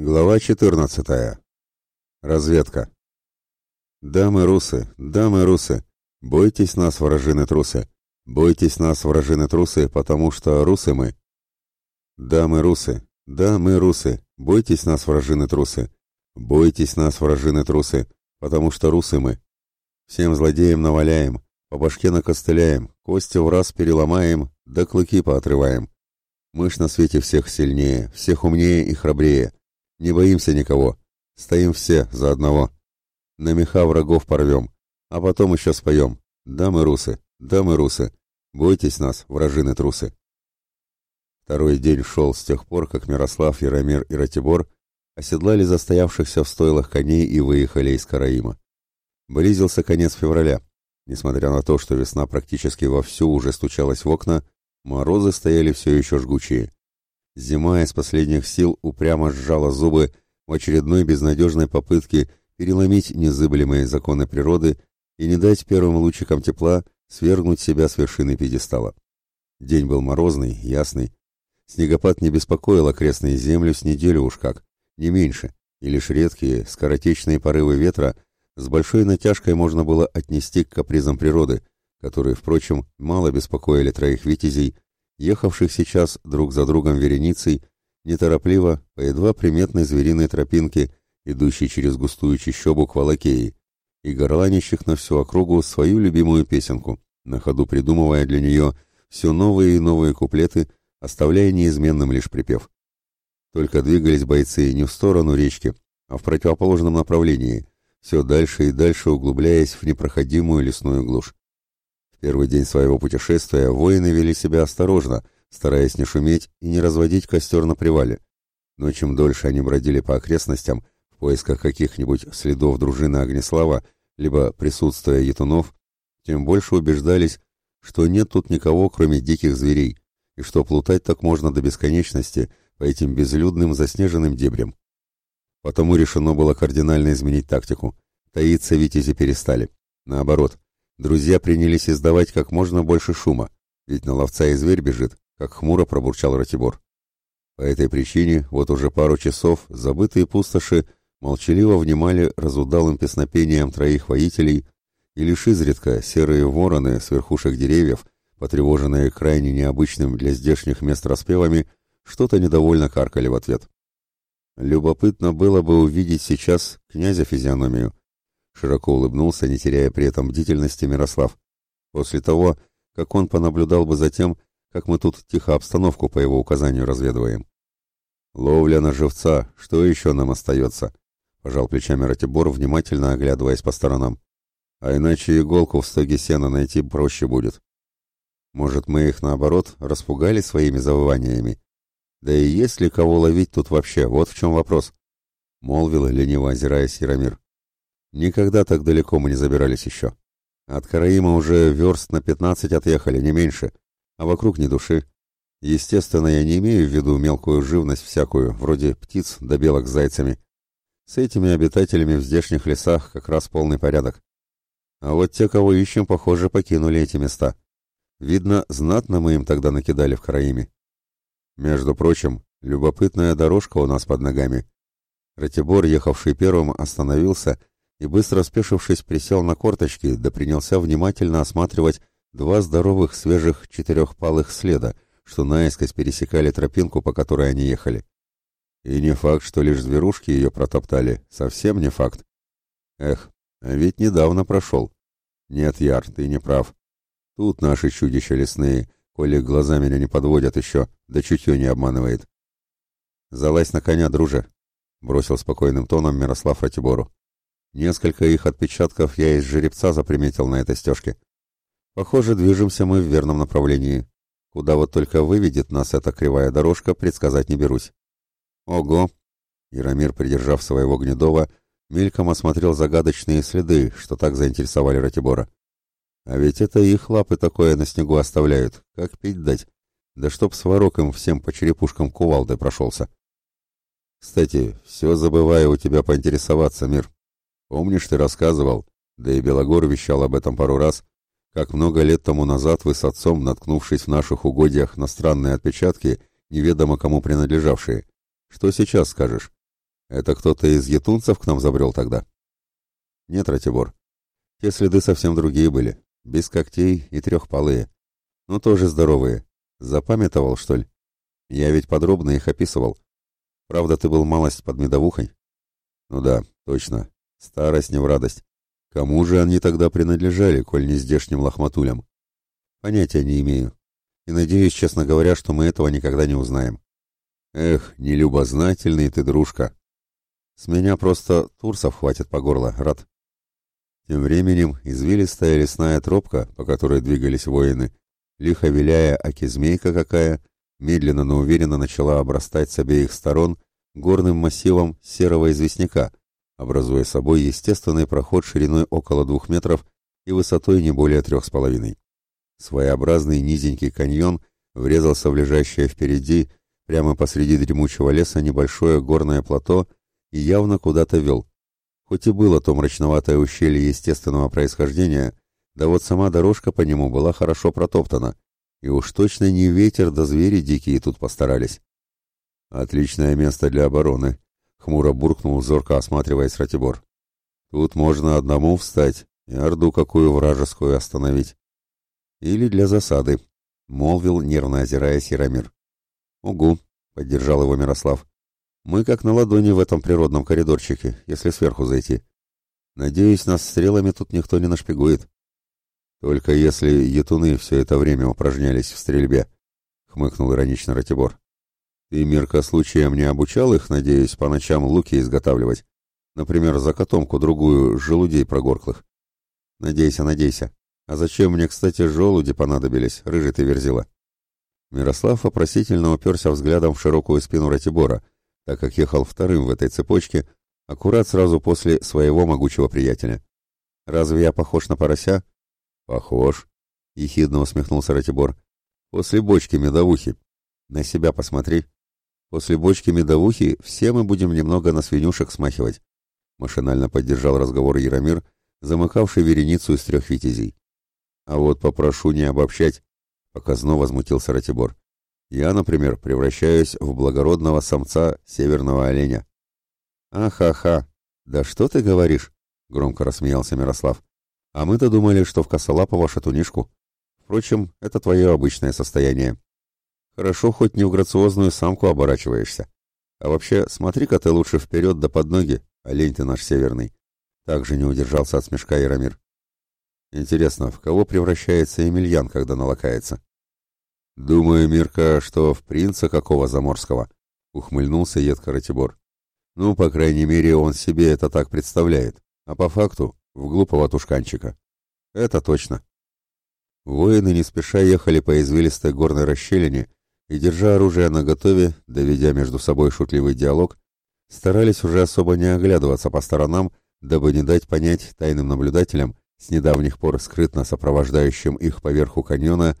Глава 14. Разведка. Дамы русы, дамы русы, бойтесь нас, вражины трусы. Бойтесь нас, вражины трусы, потому что русы мы. Дамы русы, да мы русы, бойтесь нас, вражины трусы. Бойтесь нас, вражины трусы, потому что русы мы. Всем злодеям наваляем, по башке накостыляем, кости в раз переломаем, да клыки поотрываем. Мышь на свете всех сильнее, всех умнее и храбрее не боимся никого. Стоим все за одного. На меха врагов порвем. А потом еще споем. Да мы русы, да мы русы. Бойтесь нас, вражины трусы. Второй день шел с тех пор, как Мирослав, Яромир и Ратибор оседлали застоявшихся в стойлах коней и выехали из Караима. Близился конец февраля. Несмотря на то, что весна практически вовсю уже стучалась в окна, морозы стояли все еще жгучие. Зима из последних сил упрямо сжала зубы в очередной безнадежной попытке переломить незыблемые законы природы и не дать первым лучикам тепла свергнуть себя с вершины пьедестала. День был морозный, ясный. Снегопад не беспокоил окрестные земли с неделю уж как, не меньше, и лишь редкие, скоротечные порывы ветра с большой натяжкой можно было отнести к капризам природы, которые, впрочем, мало беспокоили троих витязей, ехавших сейчас друг за другом вереницей, неторопливо, по едва приметной звериной тропинке, идущей через густую чащобу к Валакеи, и горланящих на всю округу свою любимую песенку, на ходу придумывая для нее все новые и новые куплеты, оставляя неизменным лишь припев. Только двигались бойцы не в сторону речки, а в противоположном направлении, все дальше и дальше углубляясь в непроходимую лесную глушь. Первый день своего путешествия воины вели себя осторожно, стараясь не шуметь и не разводить костер на привале. Но чем дольше они бродили по окрестностям, в поисках каких-нибудь следов дружины Огнеслава, либо присутствия етунов, тем больше убеждались, что нет тут никого, кроме диких зверей, и что плутать так можно до бесконечности по этим безлюдным заснеженным дебрям. Потому решено было кардинально изменить тактику. Таиться витязи перестали. Наоборот, Друзья принялись издавать как можно больше шума, ведь на ловца и зверь бежит, как хмуро пробурчал Ратибор. По этой причине вот уже пару часов забытые пустоши молчаливо внимали разудалым песнопением троих воителей, и лишь изредка серые вороны с верхушек деревьев, потревоженные крайне необычным для здешних мест распевами, что-то недовольно каркали в ответ. Любопытно было бы увидеть сейчас князя физиономию, Широко улыбнулся, не теряя при этом бдительности Мирослав. После того, как он понаблюдал бы за тем, как мы тут тихо обстановку по его указанию разведываем. «Ловля на живца, что еще нам остается?» — пожал плечами Ратибор, внимательно оглядываясь по сторонам. «А иначе иголку в стоге сена найти проще будет». «Может, мы их, наоборот, распугали своими завываниями? Да и есть ли кого ловить тут вообще, вот в чем вопрос?» — молвил, лениво озираясь Яромир. Никогда так далеко мы не забирались еще. От Караима уже верст на пятнадцать отъехали, не меньше, а вокруг ни души. Естественно, я не имею в виду мелкую живность всякую, вроде птиц да белок с зайцами. С этими обитателями в здешних лесах как раз полный порядок. А вот те, кого ищем, похоже, покинули эти места. Видно, знатно мы им тогда накидали в Караиме. Между прочим, любопытная дорожка у нас под ногами. Ратибор, ехавший первым, остановился и, быстро спешившись, присел на корточки, да принялся внимательно осматривать два здоровых свежих четырехпалых следа, что наискось пересекали тропинку, по которой они ехали. И не факт, что лишь зверушки ее протоптали, совсем не факт. Эх, а ведь недавно прошел. Нет, Яр, ты не прав. Тут наши чудища лесные, коли глаза меня не подводят еще, да чутье не обманывает. «Залазь на коня, друже», — бросил спокойным тоном Мирослав Ратибору. Несколько их отпечатков я из жеребца заприметил на этой стежке. Похоже, движемся мы в верном направлении. Куда вот только выведет нас эта кривая дорожка, предсказать не берусь. Ого! Яромир, придержав своего гнедова, мельком осмотрел загадочные следы, что так заинтересовали Ратибора. А ведь это их лапы такое на снегу оставляют, как пить дать. Да чтоб сварок им всем по черепушкам кувалды прошелся. Кстати, все забываю у тебя поинтересоваться, Мир. Помнишь, ты рассказывал, да и Белогор вещал об этом пару раз, как много лет тому назад вы с отцом, наткнувшись в наших угодьях на странные отпечатки, неведомо кому принадлежавшие. Что сейчас скажешь? Это кто-то из етунцев к нам забрел тогда? Нет, Ратибор. Те следы совсем другие были, без когтей и трехпалые. Но тоже здоровые. Запамятовал, что ли? Я ведь подробно их описывал. Правда, ты был малость под медовухой. Ну да, точно. Старость не в радость. Кому же они тогда принадлежали, коль не здешним лохматулям? Понятия не имею. И надеюсь, честно говоря, что мы этого никогда не узнаем. Эх, нелюбознательный ты, дружка. С меня просто турсов хватит по горло, рад. Тем временем извилистая лесная тропка, по которой двигались воины, лихо виляя аки-змейка какая, медленно, но уверенно начала обрастать с обеих сторон горным массивом серого известняка, образуя собой естественный проход шириной около двух метров и высотой не более трех с половиной. Своеобразный низенький каньон врезался в лежащее впереди, прямо посреди дремучего леса, небольшое горное плато и явно куда-то вел. Хоть и было то мрачноватое ущелье естественного происхождения, да вот сама дорожка по нему была хорошо протоптана, и уж точно не ветер да звери дикие тут постарались. «Отличное место для обороны», — хмуро буркнул, зорко осматриваясь Ратибор. «Тут можно одному встать и орду какую вражескую остановить. Или для засады», — молвил, нервно озирая Яромир. «Угу», — поддержал его Мирослав. «Мы как на ладони в этом природном коридорчике, если сверху зайти. Надеюсь, нас стрелами тут никто не нашпигует». «Только если етуны все это время упражнялись в стрельбе», — хмыкнул иронично Ратибор. И Мирка случаем не обучал их, надеюсь, по ночам луки изготавливать. Например, закотомку другую, желудей прогорклых. Надейся, надейся. А зачем мне, кстати, желуди понадобились, рыжий ты верзила? Мирослав вопросительно уперся взглядом в широкую спину Ратибора, так как ехал вторым в этой цепочке, аккурат сразу после своего могучего приятеля. «Разве я похож на порося?» «Похож», — ехидно усмехнулся Ратибор. «После бочки медовухи. На себя посмотри». После бочки медовухи все мы будем немного на свинюшек смахивать. Машинально поддержал разговор Яромир, замыкавший вереницу из трех витязей. А вот попрошу не обобщать, показно возмутился Ратибор. Я, например, превращаюсь в благородного самца северного оленя. Ахаха. Да что ты говоришь? громко рассмеялся Мирослав. А мы-то думали, что в косолапого тунишку. Впрочем, это твое обычное состояние. Хорошо, хоть не в грациозную самку оборачиваешься. А вообще, смотри-ка ты лучше вперед да под ноги, олень ты наш северный. Также не удержался от смешка Яромир. Интересно, в кого превращается Емельян, когда налакается? Думаю, Мирка, что в принца какого заморского, ухмыльнулся едко Ратибор. Ну, по крайней мере, он себе это так представляет, а по факту в глупого тушканчика. Это точно. Воины не спеша ехали по извилистой горной расщелине, и, держа оружие наготове, доведя между собой шутливый диалог, старались уже особо не оглядываться по сторонам, дабы не дать понять тайным наблюдателям, с недавних пор скрытно сопровождающим их по верху каньона,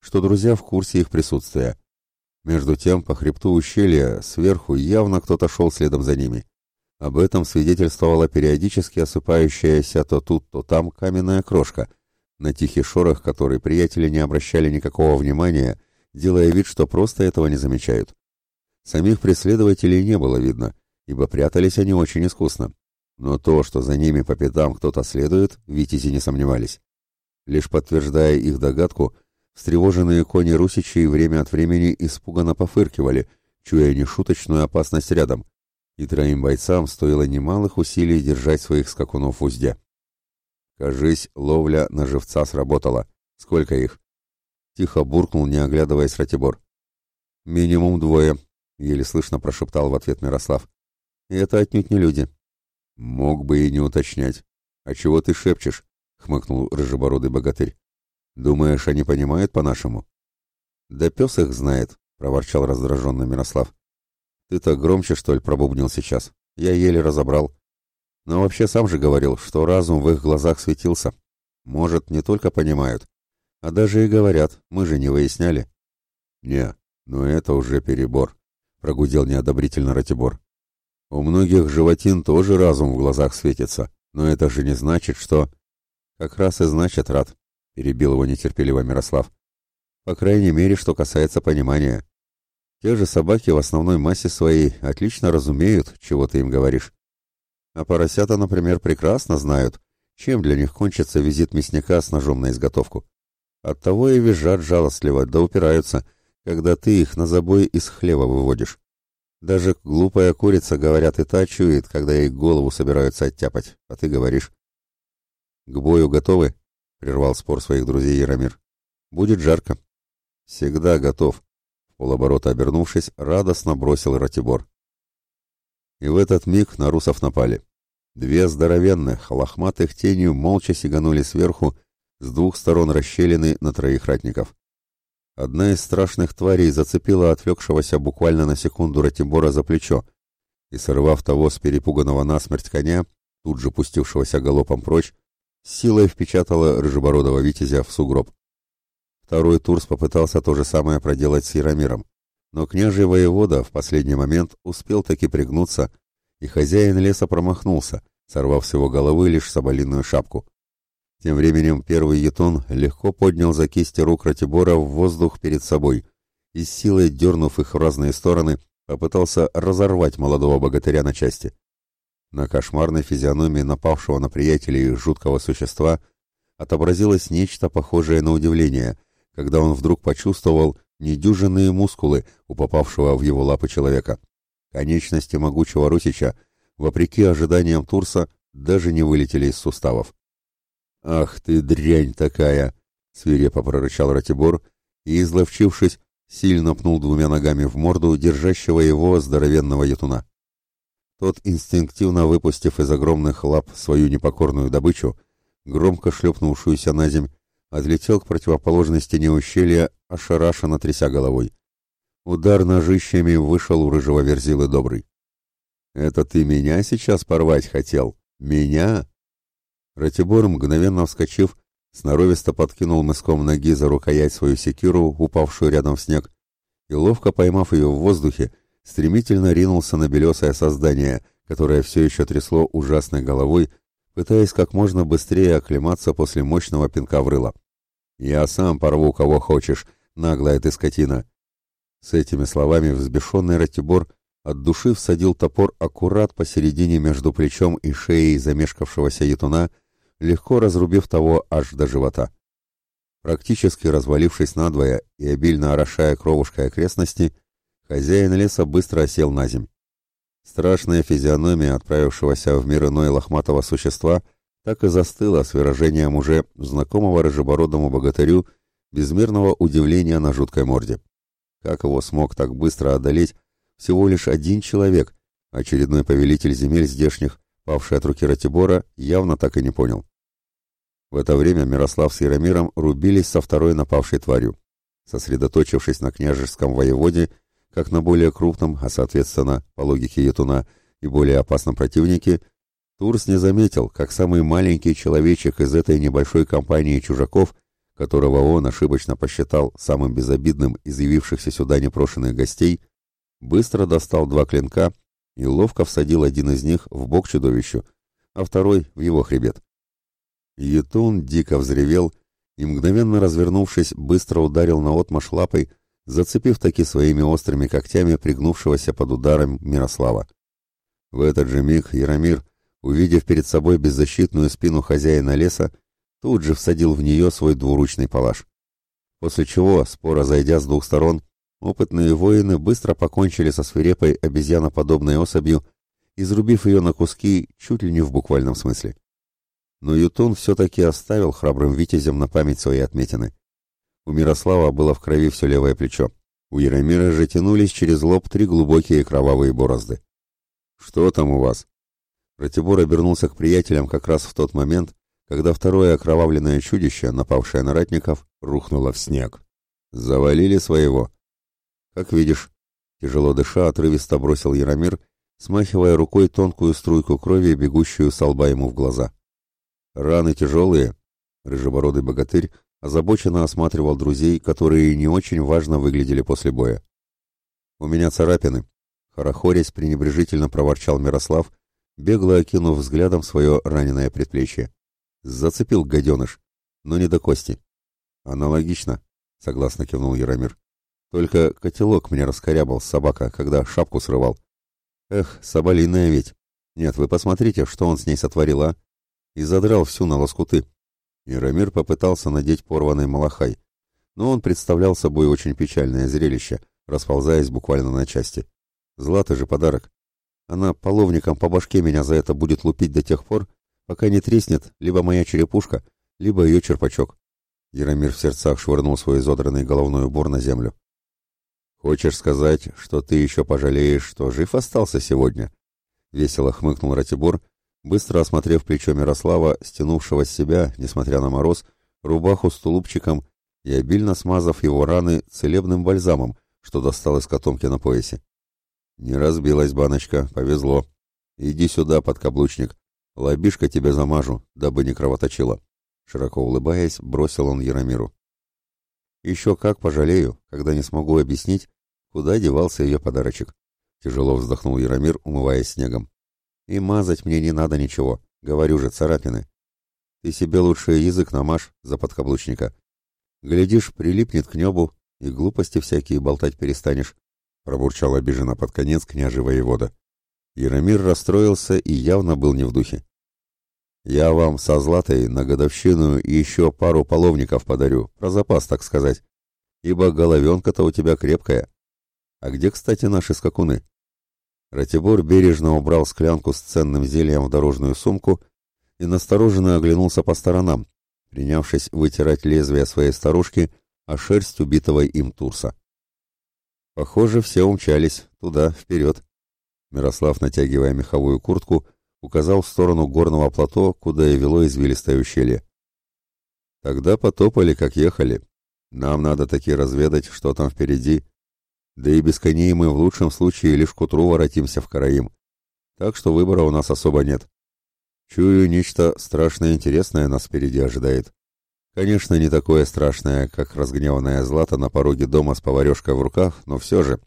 что друзья в курсе их присутствия. Между тем, по хребту ущелья сверху явно кто-то шел следом за ними. Об этом свидетельствовала периодически осыпающаяся то тут, то там каменная крошка, на тихий шорох, который приятели не обращали никакого внимания — делая вид, что просто этого не замечают. Самих преследователей не было видно, ибо прятались они очень искусно. Но то, что за ними по пятам кто-то следует, витязи не сомневались. Лишь подтверждая их догадку, встревоженные кони русичей время от времени испуганно пофыркивали, чуя нешуточную опасность рядом, и троим бойцам стоило немалых усилий держать своих скакунов в узде. Кажись, ловля на живца сработала. Сколько их? — тихо буркнул, не оглядываясь Ратибор. «Минимум двое», — еле слышно прошептал в ответ Мирослав. «И это отнюдь не люди». «Мог бы и не уточнять. А чего ты шепчешь?» — хмыкнул рыжебородый богатырь. «Думаешь, они понимают по-нашему?» «Да пес их знает», — проворчал раздражённый Мирослав. «Ты так громче, что ли, пробубнил сейчас? Я еле разобрал. Но вообще сам же говорил, что разум в их глазах светился. Может, не только понимают, а даже и говорят, мы же не выясняли. Не, ну это уже перебор, прогудел неодобрительно Ратибор. У многих животин тоже разум в глазах светится, но это же не значит, что... Как раз и значит, Рад, перебил его нетерпеливо Мирослав. По крайней мере, что касается понимания. Те же собаки в основной массе своей отлично разумеют, чего ты им говоришь. А поросята, например, прекрасно знают, чем для них кончится визит мясника с ножом на изготовку. Оттого и визжат жалостливо, да упираются, когда ты их на забой из хлева выводишь. Даже глупая курица, говорят, и та чует, когда ей голову собираются оттяпать, а ты говоришь. — К бою готовы? — прервал спор своих друзей Яромир. — Будет жарко. — Всегда готов. Полоборота обернувшись, радостно бросил Ратибор. И в этот миг на русов напали. Две здоровенных, лохматых тенью молча сиганули сверху с двух сторон расщелины на троих ратников. Одна из страшных тварей зацепила отвлекшегося буквально на секунду Ратибора за плечо, и, сорвав того с перепуганного насмерть коня, тут же пустившегося галопом прочь, силой впечатала рыжебородого витязя в сугроб. Второй Турс попытался то же самое проделать с Яромиром, но княжий воевода в последний момент успел таки пригнуться, и хозяин леса промахнулся, сорвав с его головы лишь соболиную шапку — тем временем первый ятон легко поднял за кисти рук Ратибора в воздух перед собой и, с силой дернув их в разные стороны, попытался разорвать молодого богатыря на части. На кошмарной физиономии напавшего на приятелей жуткого существа отобразилось нечто похожее на удивление, когда он вдруг почувствовал недюжинные мускулы у попавшего в его лапы человека. Конечности могучего Русича, вопреки ожиданиям Турса, даже не вылетели из суставов. «Ах ты, дрянь такая!» — свирепо прорычал Ратибор и, изловчившись, сильно пнул двумя ногами в морду держащего его здоровенного ятуна. Тот, инстинктивно выпустив из огромных лап свою непокорную добычу, громко шлепнувшуюся на земь, отлетел к противоположной стене ущелья, ошарашенно тряся головой. Удар ножищами вышел у рыжего верзилы добрый. «Это ты меня сейчас порвать хотел? Меня?» Ратибор, мгновенно вскочив, сноровисто подкинул мыском ноги за рукоять свою секиру, упавшую рядом в снег, и, ловко поймав ее в воздухе, стремительно ринулся на белесое создание, которое все еще трясло ужасной головой, пытаясь как можно быстрее оклематься после мощного пинка в рыло. «Я сам порву кого хочешь, наглая ты скотина!» С этими словами взбешенный Ратибор от души всадил топор аккурат посередине между плечом и шеей замешкавшегося етуна, легко разрубив того аж до живота. Практически развалившись надвое и обильно орошая кровушкой окрестности, хозяин леса быстро осел на земь. Страшная физиономия отправившегося в мир иной лохматого существа так и застыла с выражением уже знакомого рыжебородому богатырю безмерного удивления на жуткой морде. Как его смог так быстро одолеть всего лишь один человек, очередной повелитель земель здешних, павший от руки Ратибора, явно так и не понял. В это время Мирослав с Яромиром рубились со второй напавшей тварью. Сосредоточившись на княжеском воеводе, как на более крупном, а соответственно, по логике Етуна, и более опасном противнике, Турс не заметил, как самый маленький человечек из этой небольшой компании чужаков, которого он ошибочно посчитал самым безобидным из явившихся сюда непрошенных гостей, быстро достал два клинка и ловко всадил один из них в бок чудовищу, а второй — в его хребет. Етун дико взревел и, мгновенно развернувшись, быстро ударил наотмашь лапой, зацепив таки своими острыми когтями пригнувшегося под ударом Мирослава. В этот же миг Яромир, увидев перед собой беззащитную спину хозяина леса, тут же всадил в нее свой двуручный палаш. После чего, споро зайдя с двух сторон, опытные воины быстро покончили со свирепой обезьяноподобной особью, изрубив ее на куски чуть ли не в буквальном смысле но Ютун все-таки оставил храбрым витязем на память свои отметины. У Мирослава было в крови все левое плечо. У Яромира же тянулись через лоб три глубокие кровавые борозды. «Что там у вас?» Ратибор обернулся к приятелям как раз в тот момент, когда второе окровавленное чудище, напавшее на ратников, рухнуло в снег. «Завалили своего». «Как видишь», — тяжело дыша, отрывисто бросил Яромир, смахивая рукой тонкую струйку крови, бегущую со лба ему в глаза. Раны тяжелые. Рыжебородый богатырь озабоченно осматривал друзей, которые не очень важно выглядели после боя. «У меня царапины», — хорохорясь пренебрежительно проворчал Мирослав, бегло окинув взглядом свое раненое предплечье. «Зацепил гаденыш, но не до кости». «Аналогично», — согласно кивнул Яромир. «Только котелок мне раскорябал собака, когда шапку срывал. Эх, соболиная ведь. Нет, вы посмотрите, что он с ней сотворил а и задрал всю на лоскуты. Миромир попытался надеть порванный малахай, но он представлял собой очень печальное зрелище, расползаясь буквально на части. Злата же подарок. Она половником по башке меня за это будет лупить до тех пор, пока не треснет либо моя черепушка, либо ее черпачок. Яромир в сердцах швырнул свой изодранный головной убор на землю. «Хочешь сказать, что ты еще пожалеешь, что жив остался сегодня?» Весело хмыкнул Ратибор, Быстро осмотрев плечо Мирослава, стянувшего с себя, несмотря на мороз, рубаху с тулупчиком и обильно смазав его раны целебным бальзамом, что достал из котомки на поясе. «Не разбилась баночка, повезло. Иди сюда, подкаблучник. Лобишка тебе замажу, дабы не кровоточило. Широко улыбаясь, бросил он Яромиру. «Еще как пожалею, когда не смогу объяснить, куда девался ее подарочек», — тяжело вздохнул Яромир, умываясь снегом. И мазать мне не надо ничего, говорю же, царапины. Ты себе лучший язык намажь за подкаблучника. Глядишь, прилипнет к небу, и глупости всякие болтать перестанешь, пробурчал обиженно под конец княжий воевода. Яромир расстроился и явно был не в духе. «Я вам со Златой на годовщину еще пару половников подарю, про запас, так сказать, ибо головенка-то у тебя крепкая. А где, кстати, наши скакуны? Ратибор бережно убрал склянку с ценным зельем в дорожную сумку и настороженно оглянулся по сторонам, принявшись вытирать лезвие своей старушки о шерсть убитого им Турса. Похоже, все умчались туда, вперед. Мирослав, натягивая меховую куртку, указал в сторону горного плато, куда и вело извилистое ущелье. «Тогда потопали, как ехали. Нам надо таки разведать, что там впереди, да и без коней мы в лучшем случае лишь к утру воротимся в Караим. Так что выбора у нас особо нет. Чую, нечто страшно интересное нас впереди ожидает. Конечно, не такое страшное, как разгневанная Злата на пороге дома с поварешкой в руках, но все же.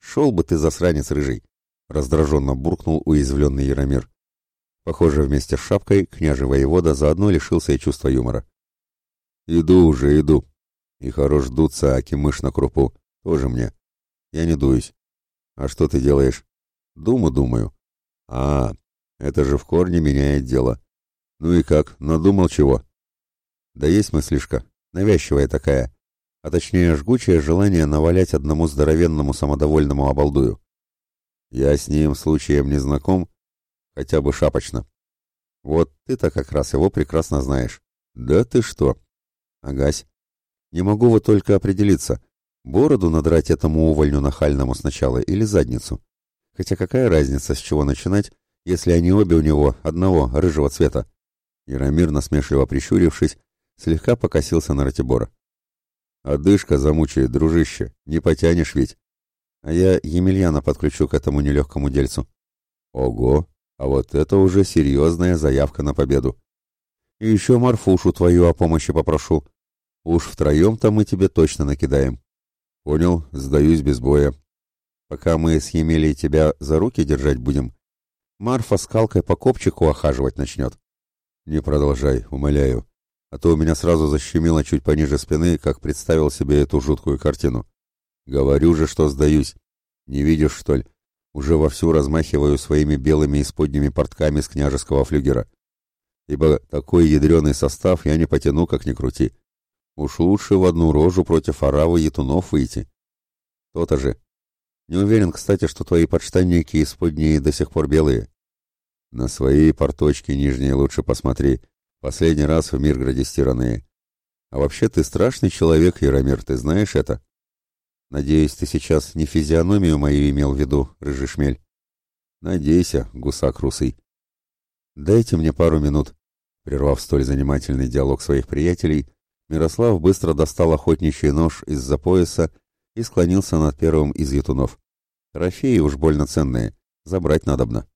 Шел бы ты, засранец рыжий! Раздраженно буркнул уязвленный Яромир. Похоже, вместе с шапкой княже воевода заодно лишился и чувства юмора. «Иду уже, иду. И хорош дуться, аки мышь на крупу. Тоже мне. Я не дуюсь. А что ты делаешь? Думу думаю. А, это же в корне меняет дело. Ну и как, надумал чего? Да есть мыслишка, навязчивая такая. А точнее, жгучее желание навалять одному здоровенному самодовольному обалдую. Я с ним случаем не знаком, хотя бы шапочно. Вот ты-то как раз его прекрасно знаешь. Да ты что? Агась. Не могу вот только определиться, Бороду надрать этому увольню нахальному сначала или задницу? Хотя какая разница, с чего начинать, если они обе у него одного, рыжего цвета? Яромир, насмешливо прищурившись, слегка покосился на Ратибора. «Одышка замучает, дружище, не потянешь ведь. А я Емельяна подключу к этому нелегкому дельцу». «Ого, а вот это уже серьезная заявка на победу. И еще Марфушу твою о помощи попрошу. Уж втроем-то мы тебе точно накидаем». «Понял, сдаюсь без боя. Пока мы с Емелей тебя за руки держать будем, Марфа скалкой по копчику охаживать начнет». «Не продолжай, умоляю, а то у меня сразу защемило чуть пониже спины, как представил себе эту жуткую картину. Говорю же, что сдаюсь. Не видишь, что ли? Уже вовсю размахиваю своими белыми исподними портками с княжеского флюгера. Ибо такой ядреный состав я не потяну, как ни крути. Уж лучше в одну рожу против оравы етунов выйти. То-то же. Не уверен, кстати, что твои подштанники исподние до сих пор белые. На свои порточки нижние лучше посмотри. Последний раз в Мирграде стиранные. А вообще ты страшный человек, Яромир, ты знаешь это? Надеюсь, ты сейчас не физиономию мою имел в виду, рыжий шмель. Надейся, гусак русый. Дайте мне пару минут. Прервав столь занимательный диалог своих приятелей, Мирослав быстро достал охотничий нож из-за пояса и склонился над первым из ятунов. Трофеи уж больно ценные, забрать надобно.